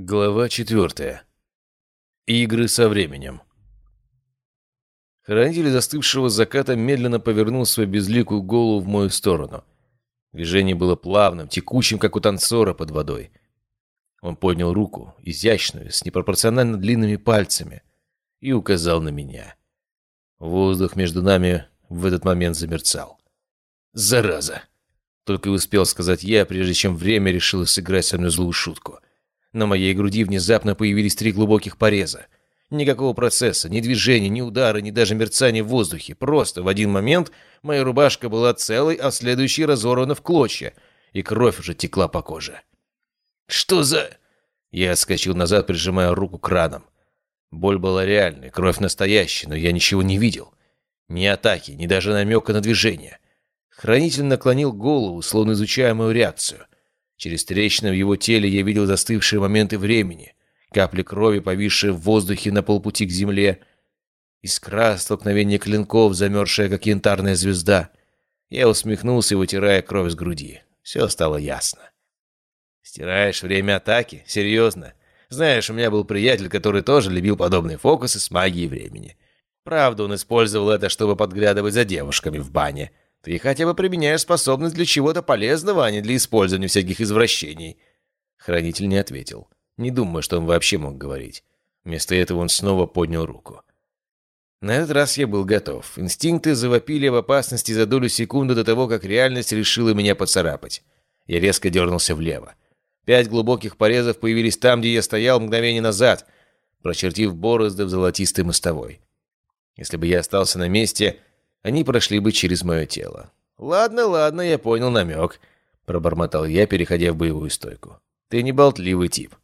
Глава четвертая. Игры со временем. Хранитель застывшего заката медленно повернул свою безликую голову в мою сторону. Движение было плавным, текучим, как у танцора под водой. Он поднял руку, изящную, с непропорционально длинными пальцами, и указал на меня. Воздух между нами в этот момент замерцал. «Зараза!» Только успел сказать я, прежде чем время решило сыграть со мной злую шутку. На моей груди внезапно появились три глубоких пореза. Никакого процесса, ни движения, ни удара, ни даже мерцания в воздухе. Просто в один момент моя рубашка была целой, а следующий разорвана в клочья, и кровь уже текла по коже. «Что за...» Я отскочил назад, прижимая руку к ранам. Боль была реальной, кровь настоящая, но я ничего не видел. Ни атаки, ни даже намека на движение. Хранитель наклонил голову, словно изучая мою реакцию. Через трещины в его теле я видел застывшие моменты времени, капли крови, повисшие в воздухе на полпути к земле, искра столкновения клинков, замерзшая, как янтарная звезда. Я усмехнулся, вытирая кровь с груди. Все стало ясно. «Стираешь время атаки? Серьезно? Знаешь, у меня был приятель, который тоже любил подобные фокусы с магией времени. Правда, он использовал это, чтобы подглядывать за девушками в бане. Ты хотя бы применяешь способность для чего-то полезного, а не для использования всяких извращений». Хранитель не ответил. Не думаю, что он вообще мог говорить. Вместо этого он снова поднял руку. На этот раз я был готов. Инстинкты завопили в опасности за долю секунды до того, как реальность решила меня поцарапать. Я резко дернулся влево. Пять глубоких порезов появились там, где я стоял мгновение назад, прочертив борозды в золотистой мостовой. Если бы я остался на месте, они прошли бы через мое тело. «Ладно, ладно, я понял намек», — пробормотал я, переходя в боевую стойку. «Ты не болтливый тип».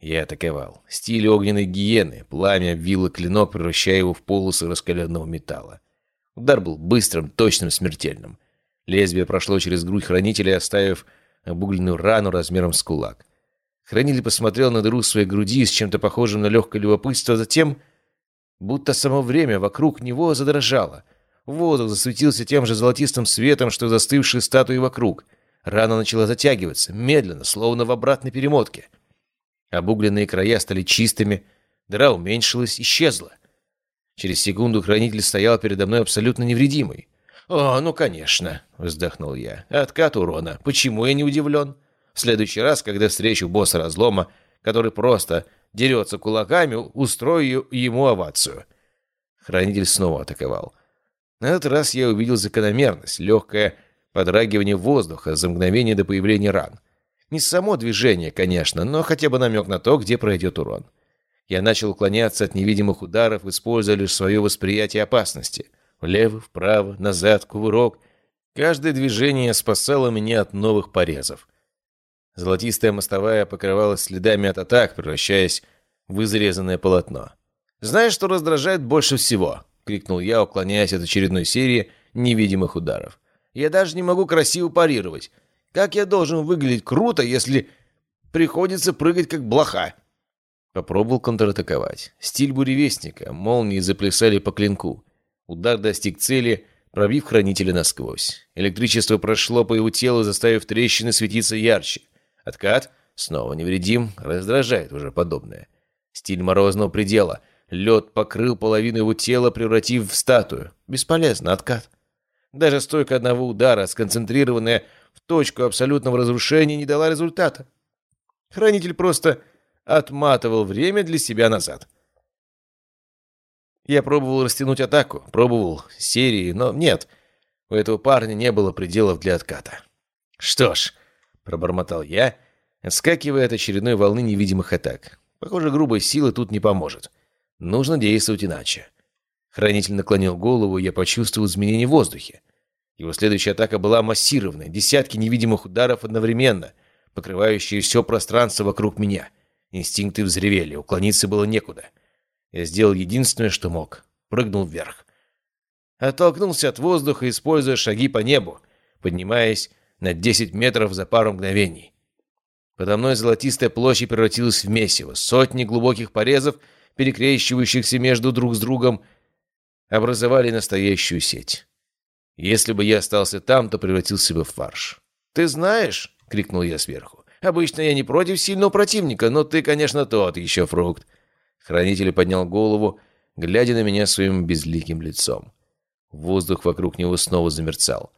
Я атаковал. Стиль огненной гиены. Пламя обвило клинок, превращая его в полосы раскаленного металла. Удар был быстрым, точным, смертельным. Лезвие прошло через грудь хранителя, оставив обугленную рану размером с кулак. Хранитель посмотрел на дыру своей груди с чем-то похожим на легкое любопытство, затем, будто само время вокруг него задрожало — Воздух засветился тем же золотистым светом, что застывшие статуи вокруг. Рана начала затягиваться, медленно, словно в обратной перемотке. Обугленные края стали чистыми, дыра уменьшилась, исчезла. Через секунду хранитель стоял передо мной абсолютно невредимый. «О, ну конечно», — вздохнул я. «Откат урона. Почему я не удивлен? В следующий раз, когда встречу босса разлома, который просто дерется кулаками, устрою ему овацию». Хранитель снова атаковал. На этот раз я увидел закономерность, легкое подрагивание воздуха за мгновение до появления ран. Не само движение, конечно, но хотя бы намек на то, где пройдет урон. Я начал уклоняться от невидимых ударов, используя лишь свое восприятие опасности. Влево, вправо, назад, кувырок. Каждое движение спасало меня от новых порезов. Золотистая мостовая покрывалась следами от атак, превращаясь в изрезанное полотно. «Знаешь, что раздражает больше всего?» — крикнул я, уклоняясь от очередной серии невидимых ударов. «Я даже не могу красиво парировать. Как я должен выглядеть круто, если приходится прыгать как блоха?» Попробовал контратаковать. Стиль буревестника. Молнии заплясали по клинку. Удар достиг цели, пробив хранителя насквозь. Электричество прошло по его телу, заставив трещины светиться ярче. Откат, снова невредим, раздражает уже подобное. Стиль морозного предела — Лед покрыл половину его тела, превратив в статую. Бесполезно, откат. Даже стойка одного удара, сконцентрированная в точку абсолютного разрушения, не дала результата. Хранитель просто отматывал время для себя назад. Я пробовал растянуть атаку, пробовал серии, но нет, у этого парня не было пределов для отката. «Что ж», — пробормотал я, отскакивая от очередной волны невидимых атак. «Похоже, грубой силы тут не поможет». Нужно действовать иначе. Хранитель наклонил голову, и я почувствовал изменение в воздухе. Его следующая атака была массированной, десятки невидимых ударов одновременно, покрывающие все пространство вокруг меня. Инстинкты взревели, уклониться было некуда. Я сделал единственное, что мог. Прыгнул вверх. Оттолкнулся от воздуха, используя шаги по небу, поднимаясь на 10 метров за пару мгновений. Подо мной золотистая площадь превратилась в месиво. Сотни глубоких порезов — перекрещивающихся между друг с другом, образовали настоящую сеть. Если бы я остался там, то превратился бы в фарш. «Ты знаешь?» — крикнул я сверху. Обычно я не против сильного противника, но ты, конечно, тот еще фрукт». Хранитель поднял голову, глядя на меня своим безликим лицом. Воздух вокруг него снова замерцал.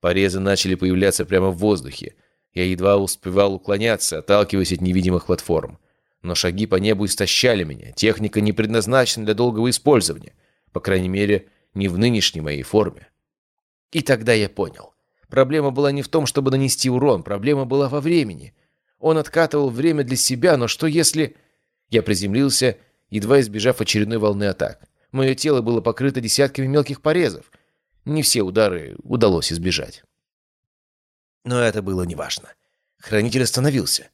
Порезы начали появляться прямо в воздухе. Я едва успевал уклоняться, отталкиваясь от невидимых платформ. Но шаги по небу истощали меня. Техника не предназначена для долгого использования. По крайней мере, не в нынешней моей форме. И тогда я понял. Проблема была не в том, чтобы нанести урон, проблема была во времени. Он откатывал время для себя, но что если... Я приземлился, едва избежав очередной волны атак. Мое тело было покрыто десятками мелких порезов. Не все удары удалось избежать. Но это было неважно. Хранитель остановился.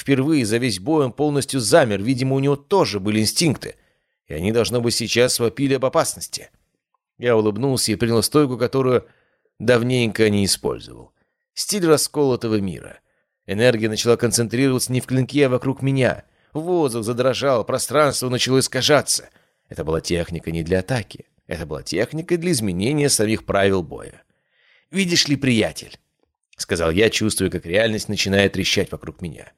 Впервые за весь бой он полностью замер, видимо, у него тоже были инстинкты. И они, должно быть, сейчас вопили об опасности. Я улыбнулся и принял стойку, которую давненько не использовал. Стиль расколотого мира. Энергия начала концентрироваться не в клинке, а вокруг меня. Воздух задрожал, пространство начало искажаться. Это была техника не для атаки. Это была техника для изменения самих правил боя. «Видишь ли, приятель?» — сказал я, чувствуя, как реальность начинает трещать вокруг меня.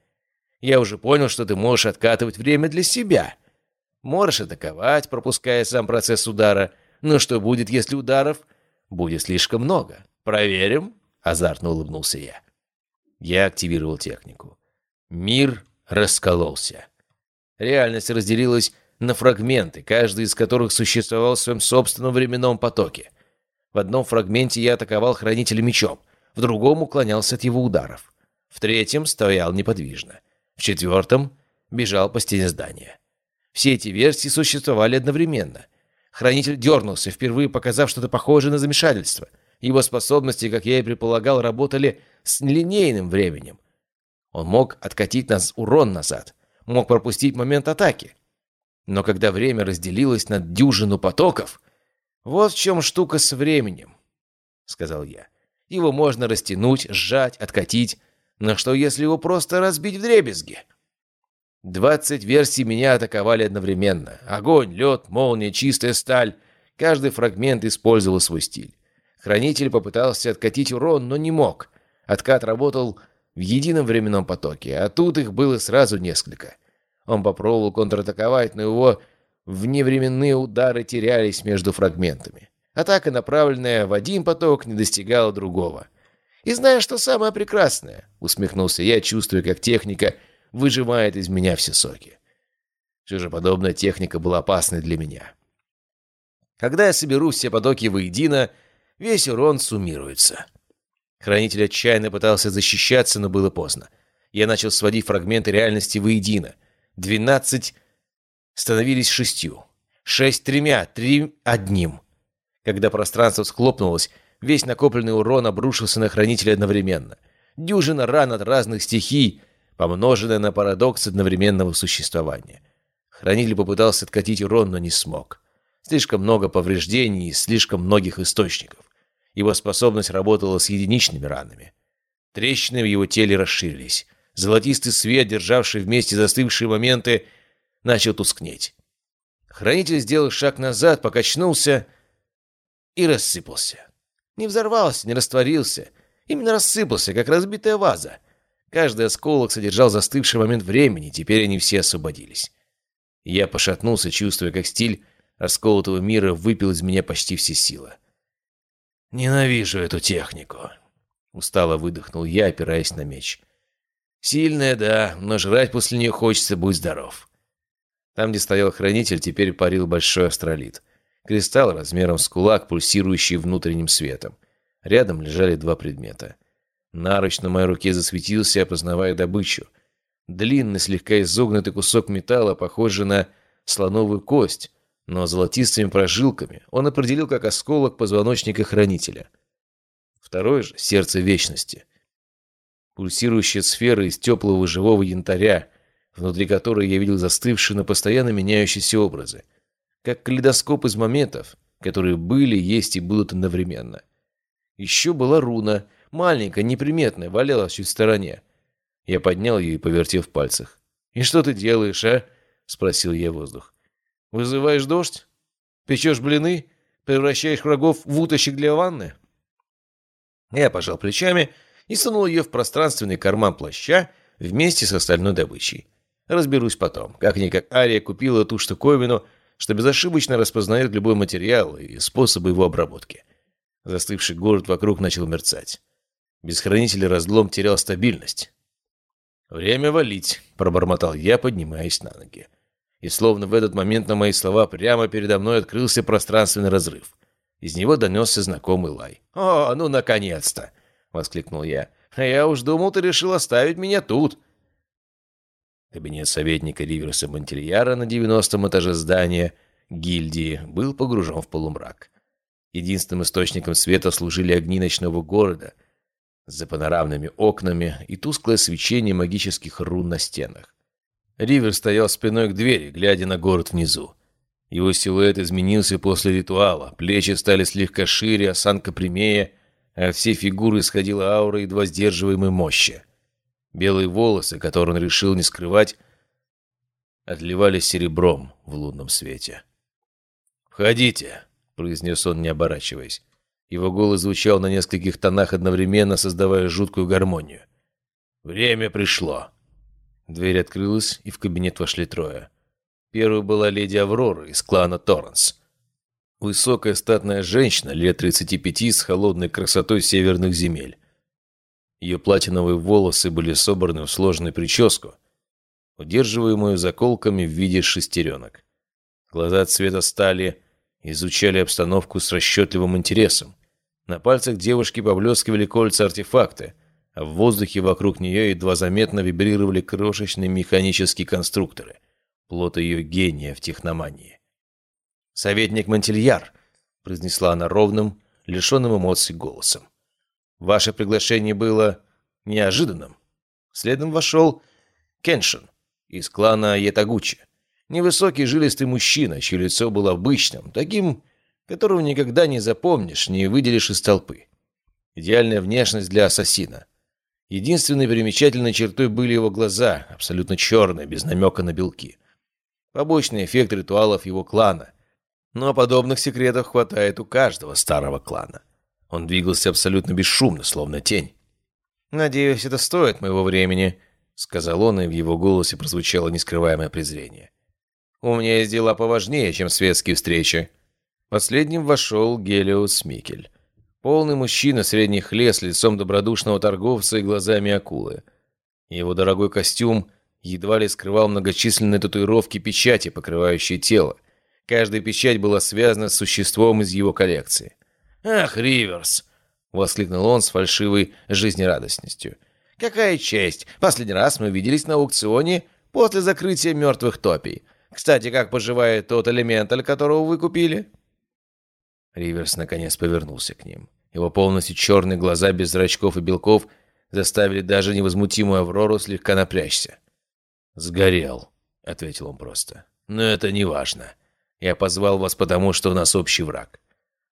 «Я уже понял, что ты можешь откатывать время для себя. Можешь атаковать, пропуская сам процесс удара. Но что будет, если ударов будет слишком много. Проверим?» — азартно улыбнулся я. Я активировал технику. Мир раскололся. Реальность разделилась на фрагменты, каждый из которых существовал в своем собственном временном потоке. В одном фрагменте я атаковал хранителя мечом, в другом уклонялся от его ударов. В третьем стоял неподвижно. В четвертом бежал по стене здания. Все эти версии существовали одновременно. Хранитель дернулся, впервые показав что-то похожее на замешательство. Его способности, как я и предполагал, работали с нелинейным временем. Он мог откатить нас урон назад, мог пропустить момент атаки. Но когда время разделилось на дюжину потоков... «Вот в чем штука с временем», — сказал я. «Его можно растянуть, сжать, откатить. Но что, если его просто разбить в дребезги?» Двадцать версий меня атаковали одновременно. Огонь, лед, молния, чистая сталь. Каждый фрагмент использовал свой стиль. Хранитель попытался откатить урон, но не мог. Откат работал в едином временном потоке, а тут их было сразу несколько. Он попробовал контратаковать, но его вневременные удары терялись между фрагментами. Атака, направленная в один поток, не достигала другого. «И знаешь, что самое прекрасное?» — усмехнулся я, чувствуя, как техника — выжимает из меня все соки. Все же подобная техника была опасной для меня. Когда я соберу все потоки воедино, весь урон суммируется. Хранитель отчаянно пытался защищаться, но было поздно. Я начал сводить фрагменты реальности воедино. Двенадцать становились шестью. Шесть тремя, три одним. Когда пространство схлопнулось, весь накопленный урон обрушился на Хранителя одновременно. Дюжина ран от разных стихий — помноженное на парадокс одновременного существования. Хранитель попытался откатить урон, но не смог. Слишком много повреждений и слишком многих источников. Его способность работала с единичными ранами. Трещины в его теле расширились. Золотистый свет, державший вместе застывшие моменты, начал тускнеть. Хранитель сделал шаг назад, покачнулся и рассыпался. Не взорвался, не растворился. Именно рассыпался, как разбитая ваза — Каждый осколок содержал застывший момент времени, теперь они все освободились. Я пошатнулся, чувствуя, как стиль расколотого мира выпил из меня почти все силы. «Ненавижу эту технику», — устало выдохнул я, опираясь на меч. «Сильная, да, но жрать после нее хочется, будь здоров». Там, где стоял хранитель, теперь парил большой астролит. Кристалл размером с кулак, пульсирующий внутренним светом. Рядом лежали два предмета. Наруч на моей руке засветился, опознавая добычу. Длинный, слегка изогнутый кусок металла, похожий на слоновую кость, но золотистыми прожилками, он определил как осколок позвоночника хранителя. Второй же — сердце вечности. Пульсирующая сфера из теплого живого янтаря, внутри которой я видел застывшие, но постоянно меняющиеся образы. Как калейдоскоп из моментов, которые были, есть и будут одновременно. Еще была руна — Маленькая, неприметная, валялась чуть в стороне. Я поднял ее и повертел в пальцах. «И что ты делаешь, а?» — спросил я воздух. «Вызываешь дождь? Печешь блины? Превращаешь врагов в уточек для ванны?» Я пожал плечами и сунул ее в пространственный карман плаща, вместе с остальной добычей. Разберусь потом. Как-никак Ария купила ту штуковину, что безошибочно распознает любой материал и способы его обработки. Застывший город вокруг начал мерцать. Без хранителя разлом терял стабильность. «Время валить», — пробормотал я, поднимаясь на ноги. И словно в этот момент на мои слова прямо передо мной открылся пространственный разрыв. Из него донесся знакомый лай. «О, ну наконец-то!» — воскликнул я. «А я уж думал, ты решил оставить меня тут!» Кабинет советника Риверса Монтильяра на девяностом этаже здания гильдии был погружен в полумрак. Единственным источником света служили огни ночного города за панорамными окнами и тусклое свечение магических рун на стенах. Ривер стоял спиной к двери, глядя на город внизу. Его силуэт изменился после ритуала, плечи стали слегка шире, осанка прямее, а от всей фигуры исходила аура едва сдерживаемой мощи. Белые волосы, которые он решил не скрывать, отливались серебром в лунном свете. «Входите», — произнес он, не оборачиваясь. Его голос звучал на нескольких тонах одновременно, создавая жуткую гармонию. «Время пришло». Дверь открылась, и в кабинет вошли трое. Первой была леди Аврора из клана Торренс. Высокая статная женщина, лет 35, с холодной красотой северных земель. Ее платиновые волосы были собраны в сложную прическу, удерживаемую заколками в виде шестеренок. Глаза цвета стали изучали обстановку с расчетливым интересом. На пальцах девушки поблескивали кольца-артефакты, а в воздухе вокруг нее едва заметно вибрировали крошечные механические конструкторы – плод ее гения в техномании. «Советник Монтильяр», — произнесла она ровным, лишенным эмоций голосом. «Ваше приглашение было неожиданным». Следом вошел Кеншин из клана Ятагучи. Невысокий жилистый мужчина, чье лицо было обычным, таким, которого никогда не запомнишь, не выделишь из толпы. Идеальная внешность для ассасина. Единственной примечательной чертой были его глаза, абсолютно черные, без намека на белки. Побочный эффект ритуалов его клана. Но подобных секретов хватает у каждого старого клана. Он двигался абсолютно бесшумно, словно тень. «Надеюсь, это стоит моего времени», — сказал он, и в его голосе прозвучало нескрываемое презрение. «У меня есть дела поважнее, чем светские встречи». Последним вошел Гелиус Микель. Полный мужчина средних лет с лицом добродушного торговца и глазами акулы. Его дорогой костюм едва ли скрывал многочисленные татуировки печати, покрывающие тело. Каждая печать была связана с существом из его коллекции. «Ах, Риверс!» — воскликнул он с фальшивой жизнерадостностью. «Какая честь! Последний раз мы виделись на аукционе после закрытия мертвых топий. Кстати, как поживает тот элементаль, которого вы купили?» Риверс наконец повернулся к ним. Его полностью черные глаза без зрачков и белков заставили даже невозмутимую Аврору слегка напрячься. «Сгорел», — ответил он просто. «Но это не важно. Я позвал вас потому, что у нас общий враг».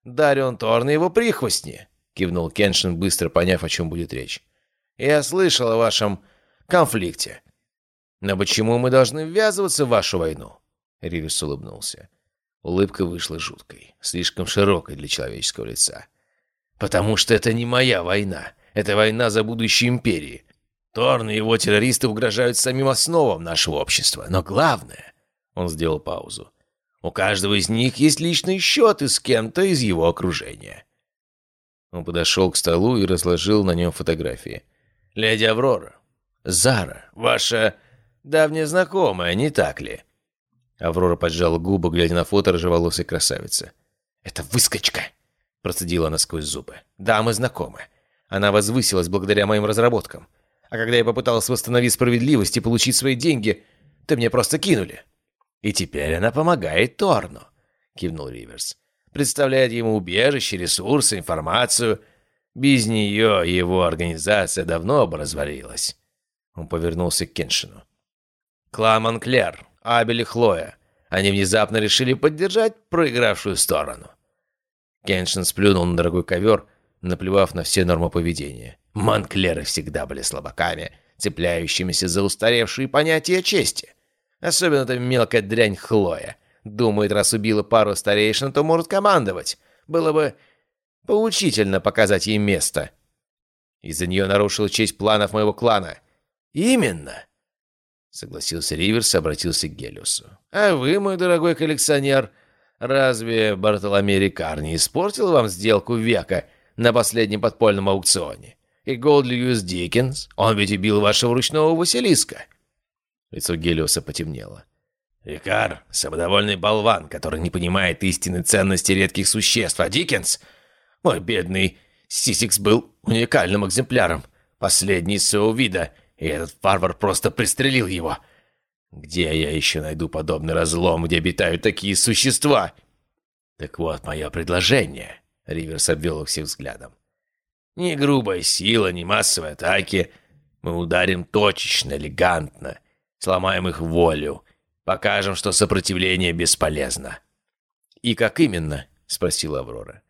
«Дарион Торн и его прихвостни», — кивнул Кеншин, быстро поняв, о чем будет речь. «Я слышал о вашем конфликте. Но почему мы должны ввязываться в вашу войну?» Ривис улыбнулся. Улыбка вышла жуткой, слишком широкой для человеческого лица. «Потому что это не моя война. Это война за будущее империи. Торн и его террористы угрожают самим основам нашего общества. Но главное...» Он сделал паузу. «У каждого из них есть личный счет и с кем-то из его окружения». Он подошел к столу и разложил на нем фотографии. «Леди Аврора, Зара, ваша давняя знакомая, не так ли?» Аврора поджала губы, глядя на фото рыжеволосой красавицы. «Это выскочка!» – процедила она сквозь зубы. «Да, мы знакомы. Она возвысилась благодаря моим разработкам. А когда я попытался восстановить справедливость и получить свои деньги, то мне просто кинули. И теперь она помогает Торну, кивнул Риверс. Представляет ему убежище, ресурсы, информацию. Без нее его организация давно бы развалилась. Он повернулся к Кеншину. Клан Монклер, Абель и Хлоя. Они внезапно решили поддержать проигравшую сторону. Кеншин сплюнул на дорогой ковер, наплевав на все нормы поведения. Монклеры всегда были слабаками, цепляющимися за устаревшие понятия чести. Особенно эта мелкая дрянь Хлоя. Думает, раз убила пару старейшин, то может командовать. Было бы поучительно показать ей место. Из-за нее нарушила честь планов моего клана. «Именно!» — согласился Риверс и обратился к Гелиусу. «А вы, мой дорогой коллекционер, разве Бартоломей Рикар не испортил вам сделку века на последнем подпольном аукционе? И Голд Льюис Диккенс, он ведь убил вашего ручного Василиска!» Лицо Гелиуса потемнело. «Рикар — самодовольный болван, который не понимает истинной ценности редких существ, а Диккенс, мой бедный Сисикс, был уникальным экземпляром, последний из своего вида, и этот варвар просто пристрелил его. Где я еще найду подобный разлом, где обитают такие существа?» «Так вот, мое предложение», — Риверс обвел их всех взглядом. «Ни грубая сила, ни массовые атаки. Мы ударим точечно, элегантно, сломаем их волю, покажем, что сопротивление бесполезно». «И как именно?» — спросила Аврора.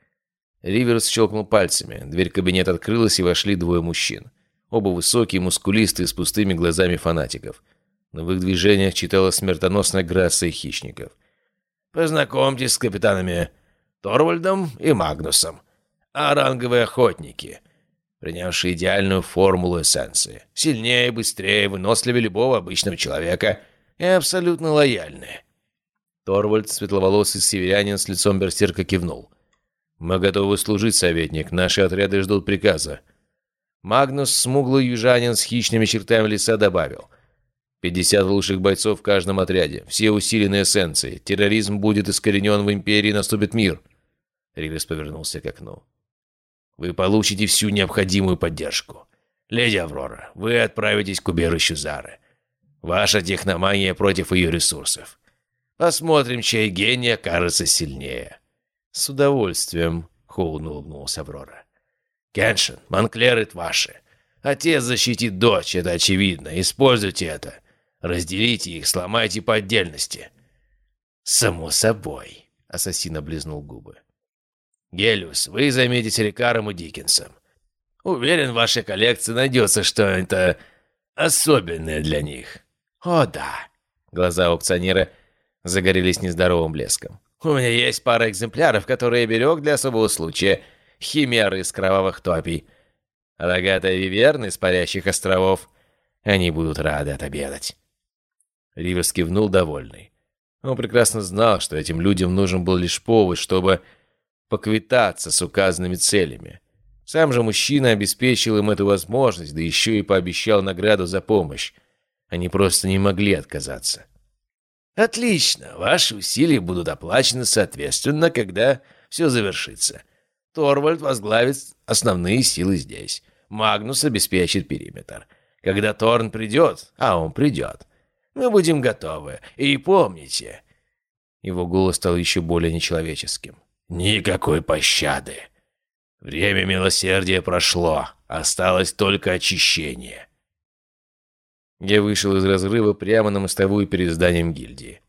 Риверс щелкнул пальцами. Дверь кабинета открылась, и вошли двое мужчин. Оба высокие, мускулистые, с пустыми глазами фанатиков. Но в их движениях читалась смертоносная грация хищников. «Познакомьтесь с капитанами Торвальдом и Магнусом. Оранговые охотники, принявшие идеальную формулу эссенции. Сильнее, быстрее, выносливее любого обычного человека и абсолютно лояльные». Торвальд, светловолосый северянин с лицом берсерка, кивнул. «Мы готовы служить, советник. Наши отряды ждут приказа». Магнус, смуглый южанин с хищными чертами лица, добавил. «Пятьдесят лучших бойцов в каждом отряде. Все усиленные эссенции. Терроризм будет искоренен в Империи, наступит мир». Ривес повернулся к окну. «Вы получите всю необходимую поддержку. Леди Аврора, вы отправитесь к убежищу Зары. Ваша техномания против ее ресурсов. Посмотрим, чей гений окажется сильнее». «С удовольствием», — холодно улыбнулась Аврора. «Кеншин, Монклер — ваши. Отец защитит дочь, это очевидно. Используйте это. Разделите их, сломайте по отдельности». «Само собой», — ассасин облизнул губы. «Гелиус, вы займетесь Рикаром и Диккенсом. Уверен, в вашей коллекции найдется что-то особенное для них». «О, да». Глаза аукционера загорелись нездоровым блеском. У меня есть пара экземпляров, которые я берег для особого случая. Химеры из кровавых топий. Рогатая виверна из парящих островов. Они будут рады отобедать». Риверс кивнул довольный. Он прекрасно знал, что этим людям нужен был лишь повод, чтобы поквитаться с указанными целями. Сам же мужчина обеспечил им эту возможность, да еще и пообещал награду за помощь. Они просто не могли отказаться. Отлично, ваши усилия будут оплачены соответственно, когда все завершится. Торвальд возглавит основные силы здесь. Магнус обеспечит периметр. Когда Торн придет, а он придет, мы будем готовы. И помните...» Его голос стал еще более нечеловеческим. «Никакой пощады. Время милосердия прошло, осталось только очищение. Я вышел из разрыва прямо на мостовую перед зданием гильдии.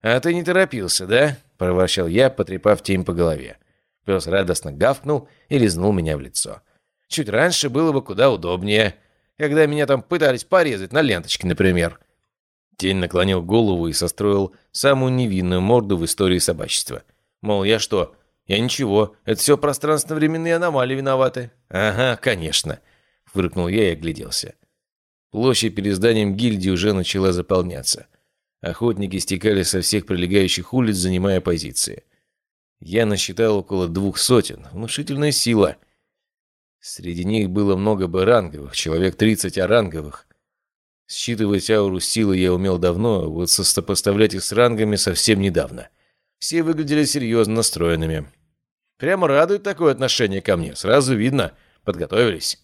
«А ты не торопился, да?» – проворчал я, потрепав тень по голове. Пес радостно гавкнул и лизнул меня в лицо. «Чуть раньше было бы куда удобнее, когда меня там пытались порезать на ленточке, например». Тень наклонил голову и состроил самую невинную морду в истории собачества. Мол, я что? Я ничего, это все пространственно-временные аномалии виноваты. Ага, конечно. Фыркнул я и огляделся. Площадь перед зданием гильдии уже начала заполняться. Охотники стекали со всех прилегающих улиц, занимая позиции. Я насчитал около двух сотен. Внушительная сила. Среди них было много баранговых, человек 30 оранговых. Считывать ауру силы я умел давно, вот сопоставлять их с рангами совсем недавно. Все выглядели серьезно настроенными. Прямо радует такое отношение ко мне. Сразу видно, подготовились.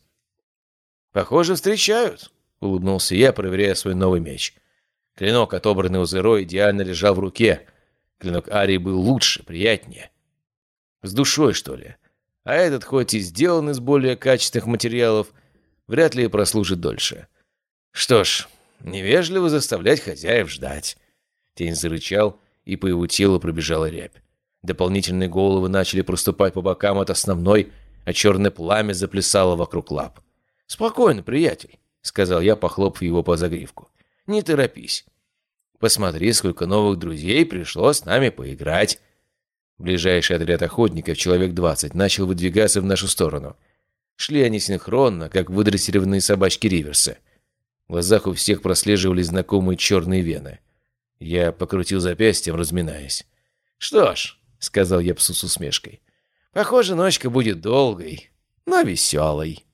Похоже, встречают улыбнулся я, проверяя свой новый меч. Клинок, отобранный у Зеро, идеально лежал в руке. Клинок Арии был лучше, приятнее. С душой, что ли. А этот, хоть и сделан из более качественных материалов, вряд ли прослужит дольше. Что ж, невежливо заставлять хозяев ждать. Тень зарычал, и по его телу пробежала рябь. Дополнительные головы начали проступать по бокам от основной, а черное пламя заплясало вокруг лап. «Спокойно, приятель. — сказал я, похлопав его по загривку. «Не торопись. Посмотри, сколько новых друзей пришло с нами поиграть». Ближайший отряд охотников, человек двадцать, начал выдвигаться в нашу сторону. Шли они синхронно, как выдрессированные собачки Риверса. В глазах у всех прослеживались знакомые черные вены. Я покрутил запястьем, разминаясь. «Что ж», — сказал я псу с усмешкой, — «похоже, ночка будет долгой, но веселой».